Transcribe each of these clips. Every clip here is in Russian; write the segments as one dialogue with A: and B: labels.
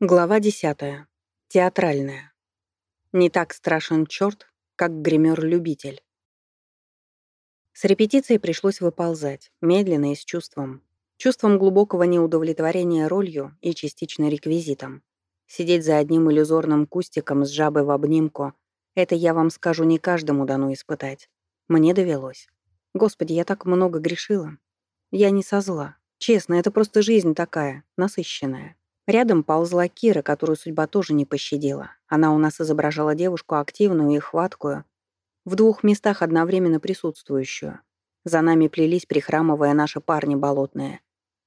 A: Глава 10. Театральная. Не так страшен черт, как гример-любитель. С репетицией пришлось выползать, медленно и с чувством. Чувством глубокого неудовлетворения ролью и частично реквизитом. Сидеть за одним иллюзорным кустиком с жабой в обнимку — это, я вам скажу, не каждому дано испытать. Мне довелось. Господи, я так много грешила. Я не со зла. Честно, это просто жизнь такая, насыщенная. Рядом ползла Кира, которую судьба тоже не пощадила. Она у нас изображала девушку активную и хваткую, в двух местах одновременно присутствующую. За нами плелись, прихрамывая наши парни болотные.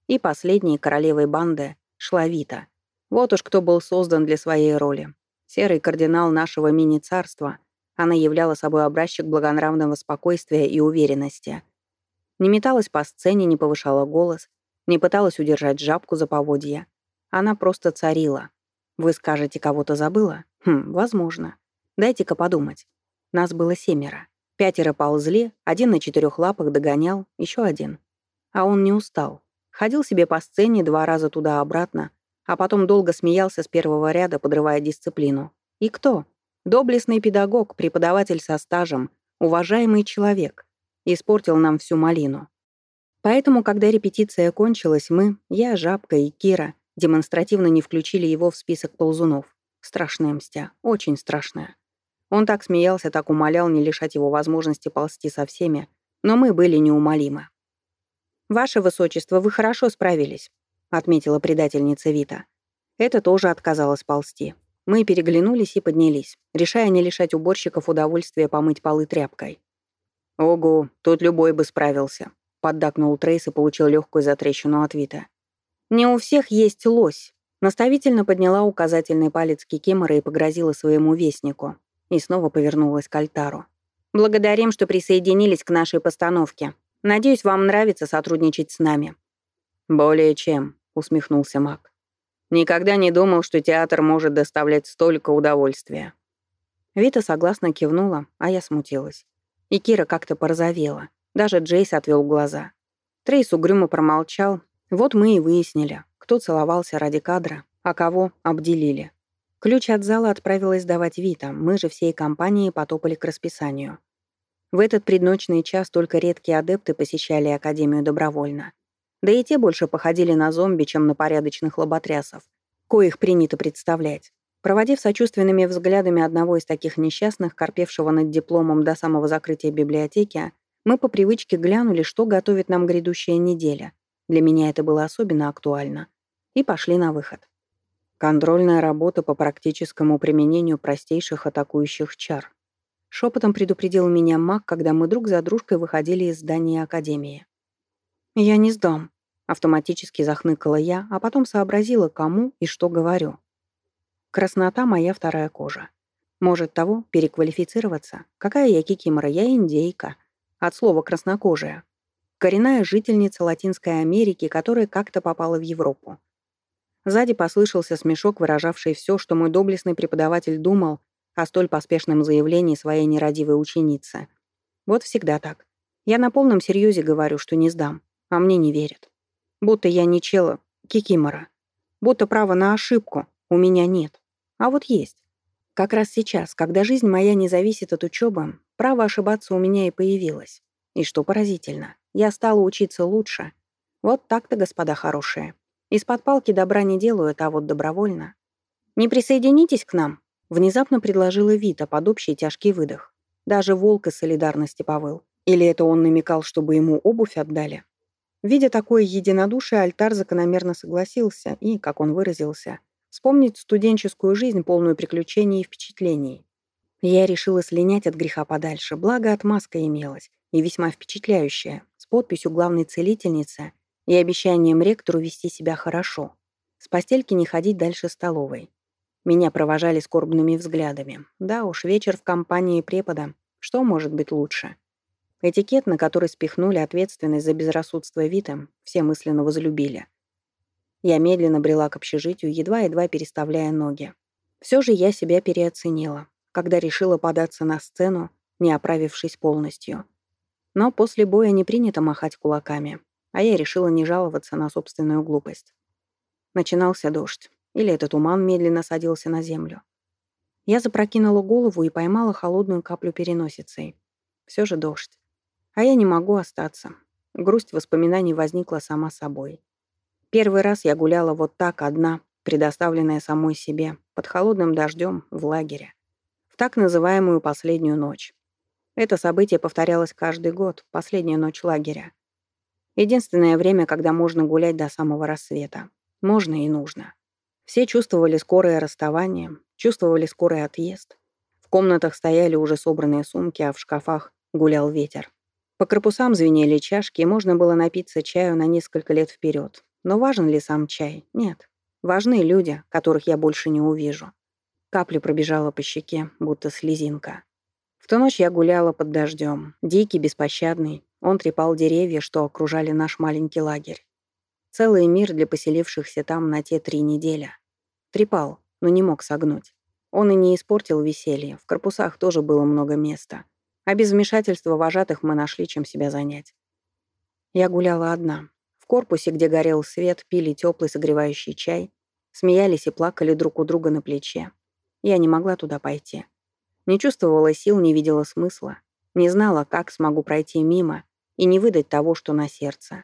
A: И последней королевой банды шла Вита. Вот уж кто был создан для своей роли. Серый кардинал нашего мини-царства. Она являла собой образчик благонравного спокойствия и уверенности. Не металась по сцене, не повышала голос, не пыталась удержать жабку за поводья. Она просто царила. Вы скажете, кого-то забыла? Хм, возможно. Дайте-ка подумать. Нас было семеро. Пятеро ползли, один на четырех лапах догонял, еще один. А он не устал. Ходил себе по сцене два раза туда-обратно, а потом долго смеялся с первого ряда, подрывая дисциплину. И кто? Доблестный педагог, преподаватель со стажем, уважаемый человек. Испортил нам всю малину. Поэтому, когда репетиция кончилась, мы, я, Жабка и Кира, демонстративно не включили его в список ползунов. Страшная мстя, очень страшная. Он так смеялся, так умолял не лишать его возможности ползти со всеми, но мы были неумолимы. «Ваше высочество, вы хорошо справились», — отметила предательница Вита. Это тоже отказалась ползти. Мы переглянулись и поднялись, решая не лишать уборщиков удовольствия помыть полы тряпкой. «Ого, тут любой бы справился», — поддакнул Трейс и получил легкую затрещину от Вита. «Не у всех есть лось», — наставительно подняла указательный палец Кикимора и погрозила своему вестнику. И снова повернулась к альтару. «Благодарим, что присоединились к нашей постановке. Надеюсь, вам нравится сотрудничать с нами». «Более чем», — усмехнулся Мак. «Никогда не думал, что театр может доставлять столько удовольствия». Вита согласно кивнула, а я смутилась. И Кира как-то порозовела. Даже Джейс отвел глаза. Трейс угрюмо промолчал, вот мы и выяснили, кто целовался ради кадра, а кого обделили. Ключ от зала отправилась давать Вита, мы же всей компанией потопали к расписанию. В этот предночный час только редкие адепты посещали Академию добровольно. Да и те больше походили на зомби, чем на порядочных лоботрясов, коих принято представлять. Проводив сочувственными взглядами одного из таких несчастных, корпевшего над дипломом до самого закрытия библиотеки, мы по привычке глянули, что готовит нам грядущая неделя. Для меня это было особенно актуально. И пошли на выход. Контрольная работа по практическому применению простейших атакующих чар. Шепотом предупредил меня маг, когда мы друг за дружкой выходили из здания Академии. «Я не сдам», — автоматически захныкала я, а потом сообразила, кому и что говорю. Краснота — моя вторая кожа. Может того, переквалифицироваться? Какая я кикимора? Я индейка. От слова «краснокожая» коренная жительница Латинской Америки, которая как-то попала в Европу. Сзади послышался смешок, выражавший все, что мой доблестный преподаватель думал о столь поспешном заявлении своей нерадивой ученицы. Вот всегда так. Я на полном серьезе говорю, что не сдам, а мне не верят. Будто я не чела, кикимора. Будто права на ошибку у меня нет. А вот есть. Как раз сейчас, когда жизнь моя не зависит от учебы, право ошибаться у меня и появилось. И что поразительно, я стала учиться лучше. Вот так-то, господа хорошие. Из-под палки добра не делают, а вот добровольно. «Не присоединитесь к нам?» — внезапно предложила Вита под общий тяжкий выдох. Даже волк из солидарности повыл. Или это он намекал, чтобы ему обувь отдали? Видя такое единодушие, альтар закономерно согласился и, как он выразился, вспомнить студенческую жизнь, полную приключений и впечатлений. Я решила слинять от греха подальше, благо отмазка имелась, и весьма впечатляющая подписью главной целительницы и обещанием ректору вести себя хорошо. С постельки не ходить дальше столовой. Меня провожали скорбными взглядами. Да уж, вечер в компании препода. Что может быть лучше? Этикет, на который спихнули ответственность за безрассудство Вита, все мысленно возлюбили. Я медленно брела к общежитию, едва-едва переставляя ноги. Все же я себя переоценила, когда решила податься на сцену, не оправившись полностью. Но после боя не принято махать кулаками, а я решила не жаловаться на собственную глупость. Начинался дождь. Или этот туман медленно садился на землю. Я запрокинула голову и поймала холодную каплю переносицей. Все же дождь. А я не могу остаться. Грусть воспоминаний возникла сама собой. Первый раз я гуляла вот так одна, предоставленная самой себе, под холодным дождем в лагере. В так называемую последнюю ночь. Это событие повторялось каждый год, последняя ночь лагеря. Единственное время, когда можно гулять до самого рассвета. Можно и нужно. Все чувствовали скорое расставание, чувствовали скорый отъезд. В комнатах стояли уже собранные сумки, а в шкафах гулял ветер. По корпусам звенели чашки, и можно было напиться чаю на несколько лет вперед. Но важен ли сам чай? Нет. Важны люди, которых я больше не увижу. Капля пробежала по щеке, будто слезинка. Ту ночь я гуляла под дождем. Дикий, беспощадный. Он трепал деревья, что окружали наш маленький лагерь. Целый мир для поселившихся там на те три недели. Трепал, но не мог согнуть. Он и не испортил веселье. В корпусах тоже было много места. А без вмешательства вожатых мы нашли, чем себя занять. Я гуляла одна. В корпусе, где горел свет, пили теплый согревающий чай, смеялись и плакали друг у друга на плече. Я не могла туда пойти. Не чувствовала сил, не видела смысла. Не знала, как смогу пройти мимо и не выдать того, что на сердце.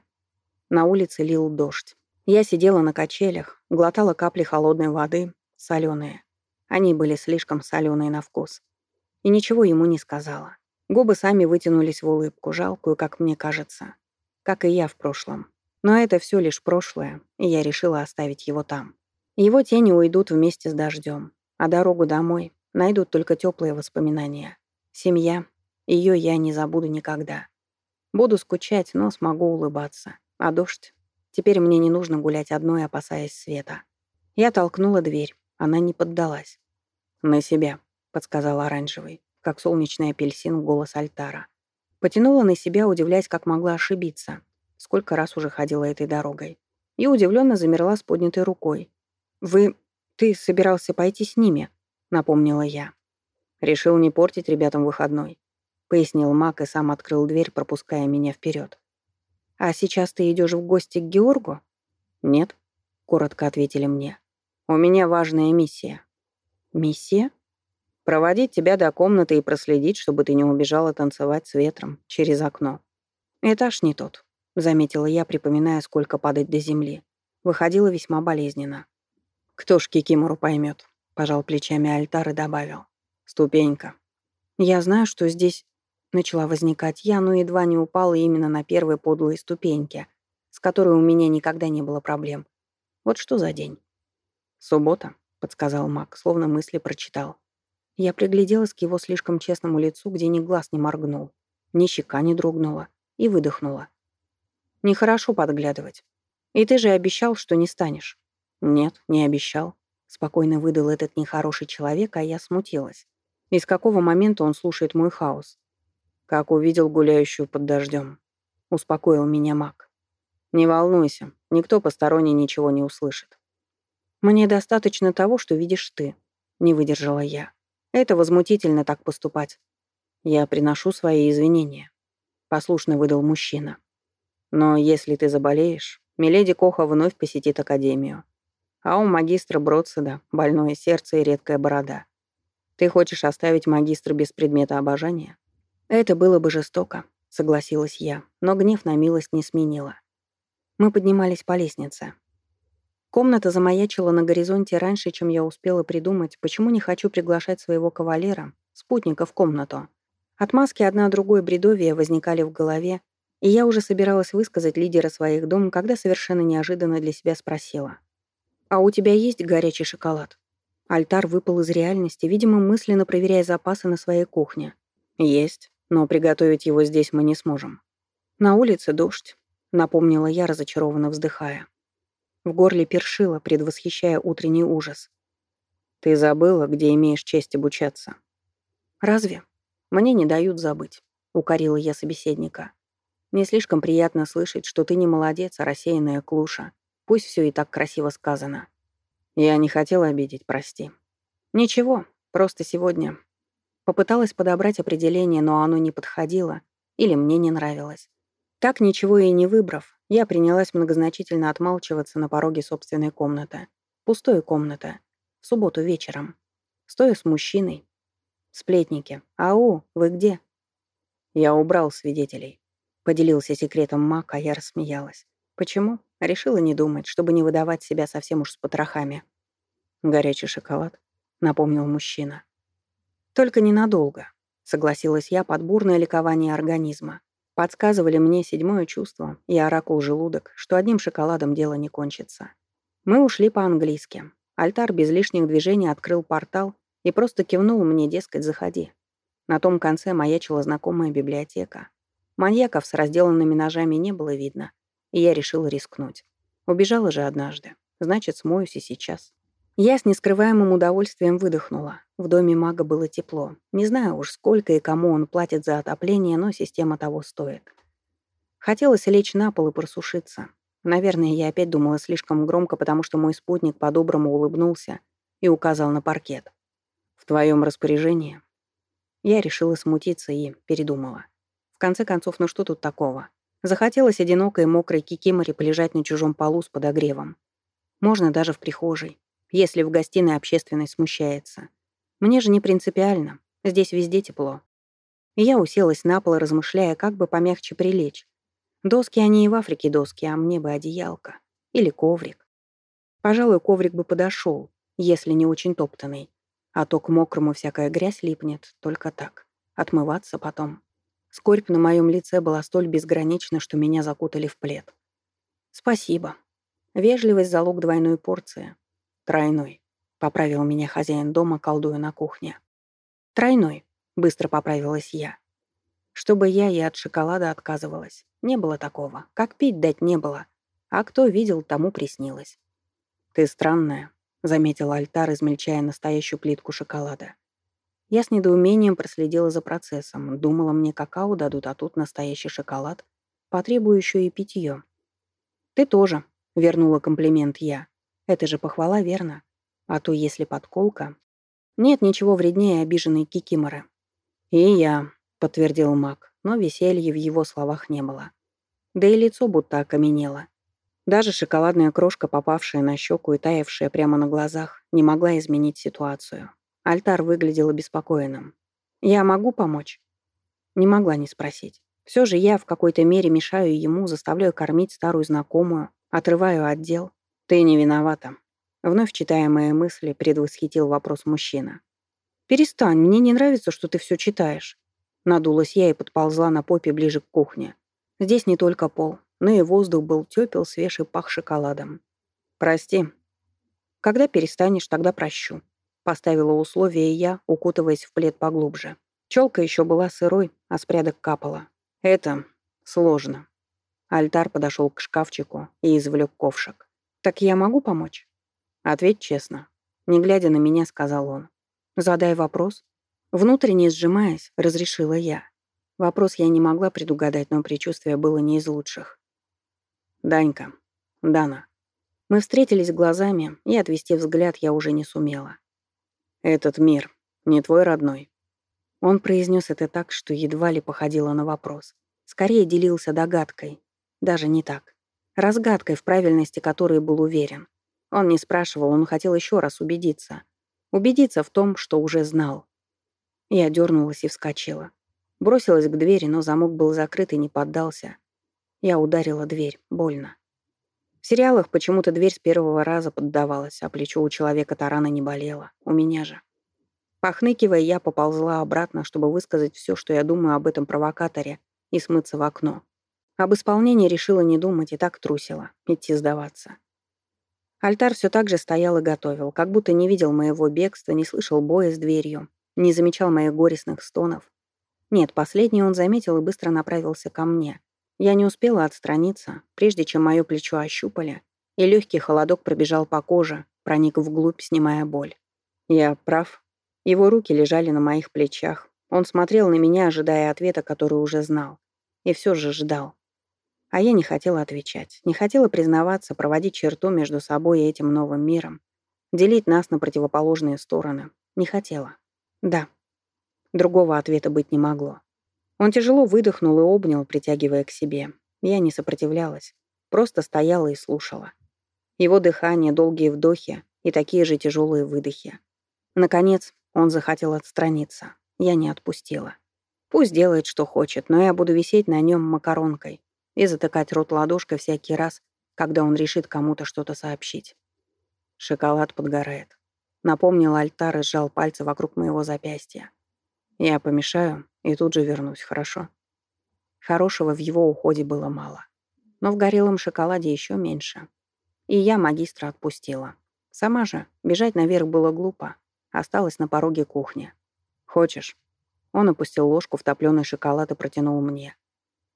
A: На улице лил дождь. Я сидела на качелях, глотала капли холодной воды, соленые. Они были слишком соленые на вкус. И ничего ему не сказала. Губы сами вытянулись в улыбку, жалкую, как мне кажется. Как и я в прошлом. Но это все лишь прошлое, и я решила оставить его там. Его тени уйдут вместе с дождем, а дорогу домой найдут только теплые воспоминания. Семья, ее я не забуду никогда. Буду скучать, но смогу улыбаться. А дождь? Теперь мне не нужно гулять одной, опасаясь света. Я толкнула дверь. Она не поддалась. «На себя», — подсказал оранжевый как солнечный апельсин голос Альтара. Потянула на себя, удивляясь, как могла ошибиться. Сколько раз уже ходила этой дорогой. И удивленно замерла с поднятой рукой. «Вы... ты собирался пойти с ними?» — напомнила я. «Решил не портить ребятам выходной», — пояснил Мак и сам открыл дверь, пропуская меня вперед. «А сейчас ты идешь в гости к Георгу?» «Нет», — коротко ответили мне. «У меня важная миссия». «Миссия?» Проводить тебя до комнаты и проследить, чтобы ты не убежала танцевать с ветром через окно. Этаж не тот, заметила я, припоминая, сколько падать до земли. Выходило весьма болезненно. Кто ж Кикимору поймет? Пожал плечами альтар и добавил. Ступенька. Я знаю, что здесь начала возникать я, но едва не упала именно на первой подлой ступеньке, с которой у меня никогда не было проблем. Вот что за день? Суббота, подсказал Мак, словно мысли прочитал. Я пригляделась к его слишком честному лицу, где ни глаз не моргнул, ни щека не дрогнула, и выдохнула. «Нехорошо подглядывать. И ты же обещал, что не станешь». «Нет, не обещал», — спокойно выдал этот нехороший человек, а я смутилась. И с какого момента он слушает мой хаос? Как увидел гуляющую под дождем. Успокоил меня маг. «Не волнуйся, никто посторонний ничего не услышит». «Мне достаточно того, что видишь ты», — не выдержала я. Это возмутительно так поступать. Я приношу свои извинения. Послушно выдал мужчина. Но если ты заболеешь, Миледи Коха вновь посетит Академию. А у магистра Бродседа больное сердце и редкая борода. Ты хочешь оставить магистра без предмета обожания? Это было бы жестоко, согласилась я, но гнев на милость не сменила. Мы поднимались по лестнице. Комната замаячила на горизонте раньше, чем я успела придумать, почему не хочу приглашать своего кавалера, спутника в комнату. Отмазки одна другой бредовия возникали в голове, и я уже собиралась высказать лидера своих дом, когда совершенно неожиданно для себя спросила. «А у тебя есть горячий шоколад?» Альтар выпал из реальности, видимо, мысленно проверяя запасы на своей кухне. «Есть, но приготовить его здесь мы не сможем». «На улице дождь», — напомнила я, разочарованно вздыхая. В горле першило, предвосхищая утренний ужас. «Ты забыла, где имеешь честь обучаться?» «Разве? Мне не дают забыть», — укорила я собеседника. «Не слишком приятно слышать, что ты не молодец, а рассеянная клуша. Пусть все и так красиво сказано». «Я не хотела обидеть, прости». «Ничего, просто сегодня...» Попыталась подобрать определение, но оно не подходило или мне не нравилось. Так, ничего и не выбрав, я принялась многозначительно отмалчиваться на пороге собственной комнаты. Пустая комната. В субботу вечером. Стою с мужчиной. Сплетники. «Ау, вы где?» Я убрал свидетелей. Поделился секретом Мак, а я рассмеялась. Почему? Решила не думать, чтобы не выдавать себя совсем уж с потрохами. «Горячий шоколад», — напомнил мужчина. «Только ненадолго», — согласилась я под бурное ликование организма. Подсказывали мне седьмое чувство и оракул желудок, что одним шоколадом дело не кончится. Мы ушли по-английски. Альтар без лишних движений открыл портал и просто кивнул мне, дескать, заходи. На том конце маячила знакомая библиотека. Маньяков с разделанными ножами не было видно, и я решила рискнуть. Убежала же однажды, значит, смоюсь и сейчас. Я с нескрываемым удовольствием выдохнула. В доме мага было тепло. Не знаю уж, сколько и кому он платит за отопление, но система того стоит. Хотелось лечь на пол и просушиться. Наверное, я опять думала слишком громко, потому что мой спутник по-доброму улыбнулся и указал на паркет. «В твоем распоряжении?» Я решила смутиться и передумала. В конце концов, ну что тут такого? Захотелось одинокой мокрой кикиморе полежать на чужом полу с подогревом. Можно даже в прихожей если в гостиной общественность смущается. Мне же не принципиально, здесь везде тепло. И я уселась на пол, размышляя, как бы помягче прилечь. Доски они и в Африке доски, а мне бы одеялка. Или коврик. Пожалуй, коврик бы подошел, если не очень топтанный. А то к мокрому всякая грязь липнет, только так. Отмываться потом. Скорбь на моем лице была столь безгранична, что меня закутали в плед. «Спасибо. Вежливость — залог двойной порции. «Тройной», — поправил меня хозяин дома, колдуя на кухне. «Тройной», — быстро поправилась я. Чтобы я и от шоколада отказывалась. Не было такого. Как пить дать не было. А кто видел, тому приснилось. «Ты странная», — заметил Альтар, измельчая настоящую плитку шоколада. Я с недоумением проследила за процессом. Думала, мне какао дадут, а тут настоящий шоколад. Потребую еще и питье. «Ты тоже», — вернула комплимент я. Это же похвала, верно? А то, если подколка... Нет ничего вреднее обиженной кикиморы. «И я», — подтвердил маг, но веселья в его словах не было. Да и лицо будто окаменело. Даже шоколадная крошка, попавшая на щеку и таявшая прямо на глазах, не могла изменить ситуацию. Альтар выглядел обеспокоенным. «Я могу помочь?» Не могла не спросить. Все же я в какой-то мере мешаю ему, заставляю кормить старую знакомую, отрываю отдел. «Ты не виновата», — вновь читая мои мысли, предвосхитил вопрос мужчина. «Перестань, мне не нравится, что ты все читаешь». Надулась я и подползла на попе ближе к кухне. Здесь не только пол, но и воздух был тепел, свеж и пах шоколадом. «Прости». «Когда перестанешь, тогда прощу», — поставила условие я, укутываясь в плед поглубже. Челка еще была сырой, а с прядок капала. «Это сложно». Альтар подошел к шкафчику и извлек ковшик. «Так я могу помочь?» «Ответь честно». Не глядя на меня, сказал он. «Задай вопрос». Внутренне сжимаясь, разрешила я. Вопрос я не могла предугадать, но предчувствие было не из лучших. «Данька. Дана». Мы встретились глазами, и отвести взгляд я уже не сумела. «Этот мир не твой родной». Он произнес это так, что едва ли походило на вопрос. Скорее делился догадкой. Даже не так разгадкой, в правильности которой был уверен. Он не спрашивал, он хотел еще раз убедиться. Убедиться в том, что уже знал. Я дернулась и вскочила. Бросилась к двери, но замок был закрыт и не поддался. Я ударила дверь. Больно. В сериалах почему-то дверь с первого раза поддавалась, а плечо у человека тарана не болело. У меня же. Похныкивая, я поползла обратно, чтобы высказать все, что я думаю об этом провокаторе, и смыться в окно. Об исполнении решила не думать и так трусила, идти сдаваться. Альтар все так же стоял и готовил, как будто не видел моего бегства, не слышал боя с дверью, не замечал моих горестных стонов. Нет, последний он заметил и быстро направился ко мне. Я не успела отстраниться, прежде чем мое плечо ощупали, и легкий холодок пробежал по коже, проник вглубь, снимая боль. Я прав. Его руки лежали на моих плечах. Он смотрел на меня, ожидая ответа, который уже знал. И все же ждал. А я не хотела отвечать, не хотела признаваться, проводить черту между собой и этим новым миром, делить нас на противоположные стороны. Не хотела. Да. Другого ответа быть не могло. Он тяжело выдохнул и обнял, притягивая к себе. Я не сопротивлялась, просто стояла и слушала. Его дыхание, долгие вдохи и такие же тяжелые выдохи. Наконец, он захотел отстраниться. Я не отпустила. Пусть делает, что хочет, но я буду висеть на нем макаронкой и затыкать рот ладошкой всякий раз, когда он решит кому-то что-то сообщить. Шоколад подгорает. Напомнил альтар и сжал пальцы вокруг моего запястья. Я помешаю и тут же вернусь, хорошо? Хорошего в его уходе было мало. Но в горелом шоколаде еще меньше. И я магистра отпустила. Сама же бежать наверх было глупо. Осталась на пороге кухни. «Хочешь?» Он опустил ложку в топлёный шоколад и протянул мне.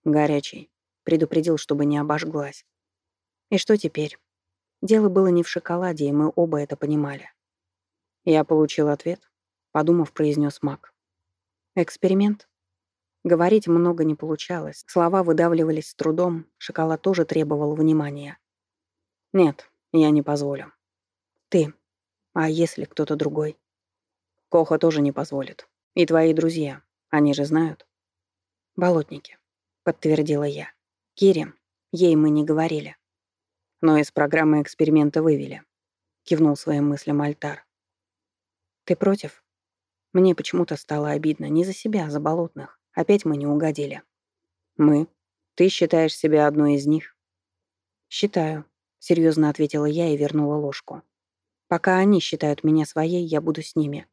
A: «Горячий». Предупредил, чтобы не обожглась. И что теперь? Дело было не в шоколаде, и мы оба это понимали. Я получил ответ, подумав, произнес Мак. Эксперимент? Говорить много не получалось, слова выдавливались с трудом, шоколад тоже требовал внимания. Нет, я не позволю. Ты. А если кто-то другой? Коха тоже не позволит. И твои друзья. Они же знают. Болотники, подтвердила я. Кире, ей мы не говорили но из программы эксперимента вывели. Кивнул своим мыслям Альтар. Ты против? Мне почему-то стало обидно не за себя, а за болотных. Опять мы не угодили. Мы? Ты считаешь себя одной из них? Считаю, серьезно ответила я и вернула ложку. Пока они считают меня своей, я буду с ними.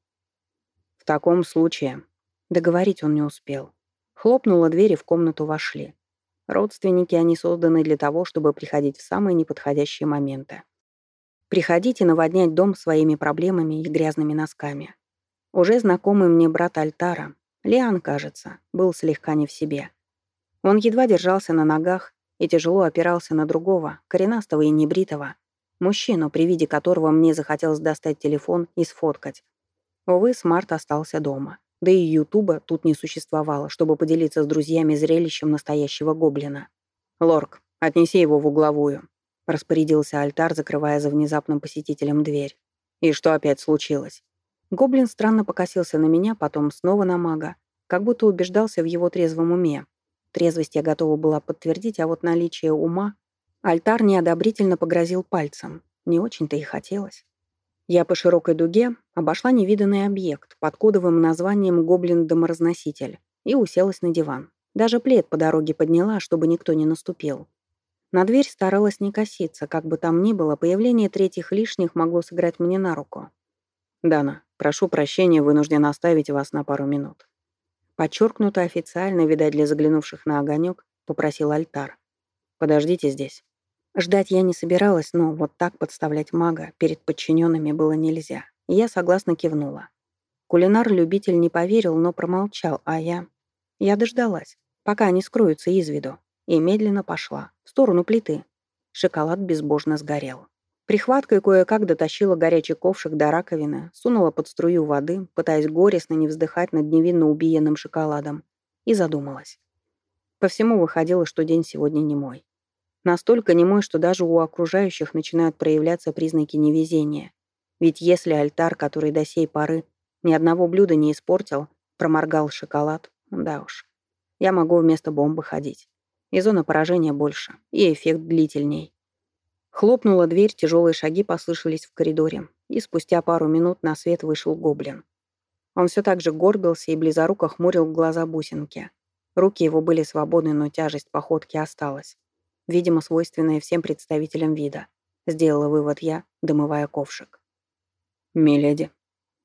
A: В таком случае... Договорить он не успел. Хлопнула дверь и в комнату вошли. Родственники, они созданы для того, чтобы приходить в самые неподходящие моменты. Приходить и наводнять дом своими проблемами и грязными носками. Уже знакомый мне брат Альтара, Лиан, кажется, был слегка не в себе. Он едва держался на ногах и тяжело опирался на другого, коренастого и небритого, мужчину, при виде которого мне захотелось достать телефон и сфоткать. Увы, Смарт остался дома. Да и Ютуба тут не существовало, чтобы поделиться с друзьями зрелищем настоящего гоблина. «Лорк, отнеси его в угловую», — распорядился альтар, закрывая за внезапным посетителем дверь. «И что опять случилось?» Гоблин странно покосился на меня, потом снова на мага, как будто убеждался в его трезвом уме. Трезвость я готова была подтвердить, а вот наличие ума... Альтар неодобрительно погрозил пальцем. Не очень-то и хотелось. Я по широкой дуге обошла невиданный объект под кодовым названием «Гоблин-доморазноситель» и уселась на диван. Даже плед по дороге подняла, чтобы никто не наступил. На дверь старалась не коситься, как бы там ни было, появление третьих лишних могло сыграть мне на руку. «Дана, прошу прощения, вынужден оставить вас на пару минут». Подчеркнуто официально, видать, для заглянувших на огонек, попросил альтар. «Подождите здесь». Ждать я не собиралась, но вот так подставлять мага перед подчиненными было нельзя. Я согласно кивнула. Кулинар-любитель не поверил, но промолчал, а я... Я дождалась, пока они скроются из виду, и медленно пошла, в сторону плиты. Шоколад безбожно сгорел. Прихваткой кое-как дотащила горячий ковшик до раковины, сунула под струю воды, пытаясь горестно не вздыхать над невинно убиенным шоколадом, и задумалась. По всему выходило, что день сегодня не мой. Настолько немой, что даже у окружающих начинают проявляться признаки невезения. Ведь если альтар, который до сей поры ни одного блюда не испортил, проморгал шоколад, да уж, я могу вместо бомбы ходить. И зона поражения больше, и эффект длительней. Хлопнула дверь, тяжелые шаги послышались в коридоре, и спустя пару минут на свет вышел гоблин. Он все так же горбился и близоруко хмурил глаза бусинки. Руки его были свободны, но тяжесть походки осталась видимо, свойственное всем представителям вида. Сделала вывод я, домывая ковшик. «Миледи».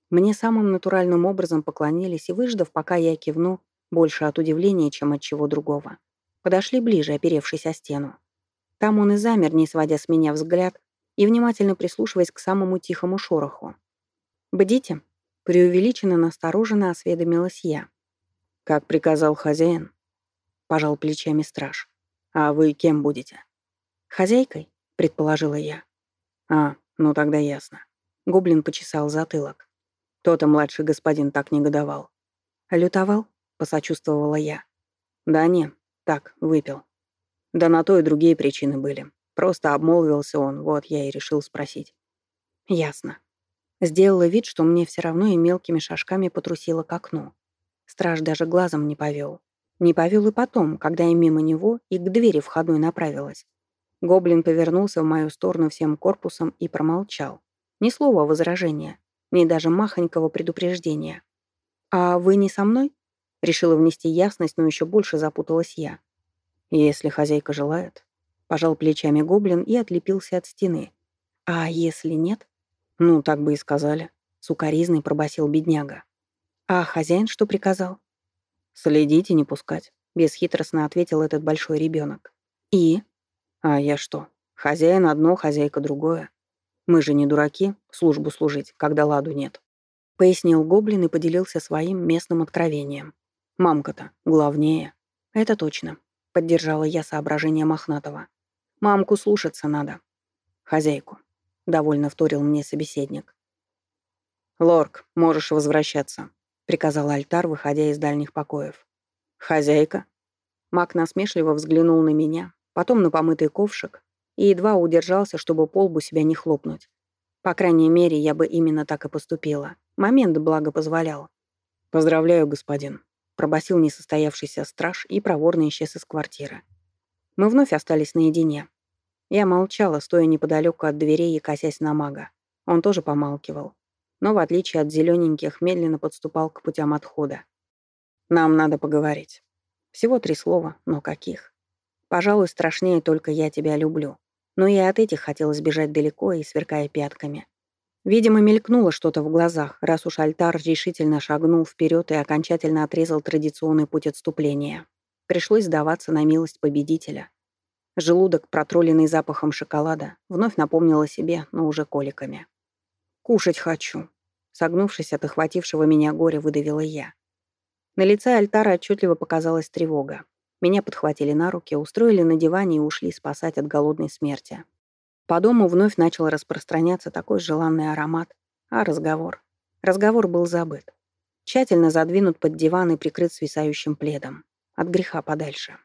A: Мне самым натуральным образом поклонились и, выждав, пока я кивну, больше от удивления, чем от чего другого. Подошли ближе, оперевшись о стену. Там он и замер, не сводя с меня взгляд и внимательно прислушиваясь к самому тихому шороху. «Бдите», — преувеличенно настороженно осведомилась я. «Как приказал хозяин», — пожал плечами страж. «А вы кем будете?» «Хозяйкой», — предположила я. «А, ну тогда ясно». Гоблин почесал затылок. То-то младший господин так негодовал. «Лютовал?» — посочувствовала я. «Да не, так, выпил. Да на то и другие причины были. Просто обмолвился он, вот я и решил спросить». «Ясно». Сделала вид, что мне все равно и мелкими шажками потрусила к окну. Страж даже глазом не повел. Не повел и потом, когда я мимо него и к двери входной направилась. Гоблин повернулся в мою сторону всем корпусом и промолчал. Ни слова возражения, ни даже махонького предупреждения. «А вы не со мной?» Решила внести ясность, но еще больше запуталась я. «Если хозяйка желает», — пожал плечами гоблин и отлепился от стены. «А если нет?» «Ну, так бы и сказали», — сукоризный пробасил бедняга. «А хозяин что приказал?» «Следить и не пускать», — бесхитростно ответил этот большой ребенок. «И?» «А я что? Хозяин одно, хозяйка другое. Мы же не дураки, службу служить, когда ладу нет», — пояснил гоблин и поделился своим местным откровением. «Мамка-то главнее». «Это точно», — поддержала я соображение Мохнатого. «Мамку слушаться надо». «Хозяйку», — довольно вторил мне собеседник. «Лорк, можешь возвращаться», — приказал Альтар, выходя из дальних покоев. «Хозяйка?» Мак насмешливо взглянул на меня, потом на помытый ковшик и едва удержался, чтобы полбу себя не хлопнуть. По крайней мере, я бы именно так и поступила. Момент благо позволял. «Поздравляю, господин», — пробасил несостоявшийся страж и проворно исчез из квартиры. Мы вновь остались наедине. Я молчала, стоя неподалеку от дверей и косясь на мага. Он тоже помалкивал. Но, в отличие от зелененьких, медленно подступал к путям отхода. «Нам надо поговорить». Всего три слова, но каких? Пожалуй, страшнее только «я тебя люблю». Но и от этих хотелось бежать далеко и сверкая пятками. Видимо, мелькнуло что-то в глазах, раз уж альтар решительно шагнул вперед и окончательно отрезал традиционный путь отступления. Пришлось сдаваться на милость победителя. Желудок, протроленный запахом шоколада, вновь напомнил о себе, но уже коликами. «Кушать хочу», — согнувшись от охватившего меня горя, выдавила я. На лице альтара отчетливо показалась тревога. Меня подхватили на руки, устроили на диване и ушли спасать от голодной смерти. По дому вновь начал распространяться такой желанный аромат. А разговор? Разговор был забыт. Тщательно задвинут под диван и прикрыт свисающим пледом. От греха подальше.